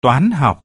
toán học.